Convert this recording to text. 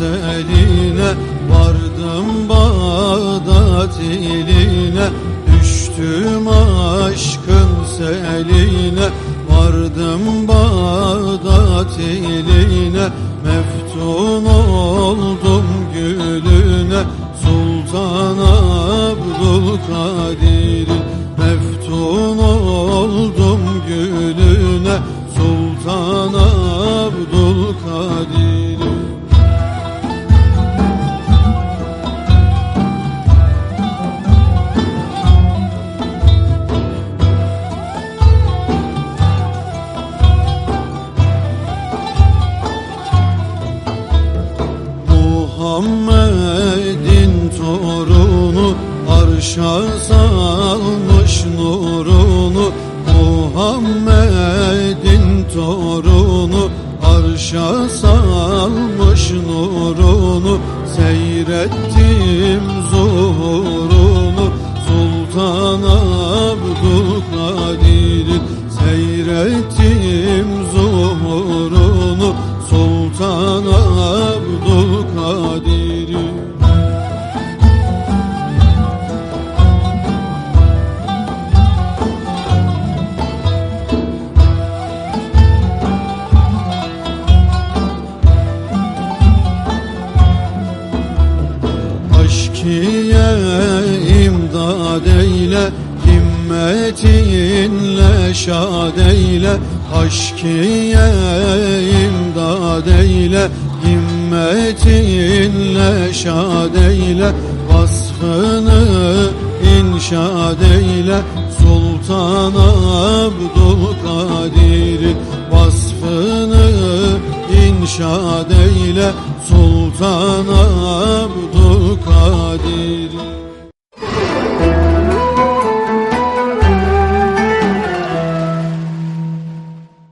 seline Vardım Bağdat iline Düştüm aşkın seline. Vardım Bağdat iline Meftun oldum gülüne. Sultan Abdülkadir'in Meftun oldum Arşa salmış nurunu Muhammed'in torunu Arşa salmış nurunu Seyrettim zuhurunu Sultan Abdülkadir'in Seyrettim zuhurunu Sultan Abdülkadir'in Aşkiye imdad eyle Himmetinle şad eyle. Aşkiye imdad eyle Himmetinle şad eyle. Vasfını inşad eyle Sultan Abdülkadir'in vasfını inşad eyle Sultan Abdülkadir